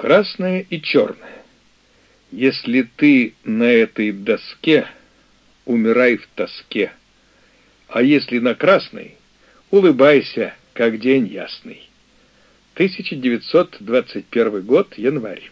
Красное и черное. Если ты на этой доске, умирай в тоске. А если на красной, улыбайся, как день ясный. 1921 год, январь.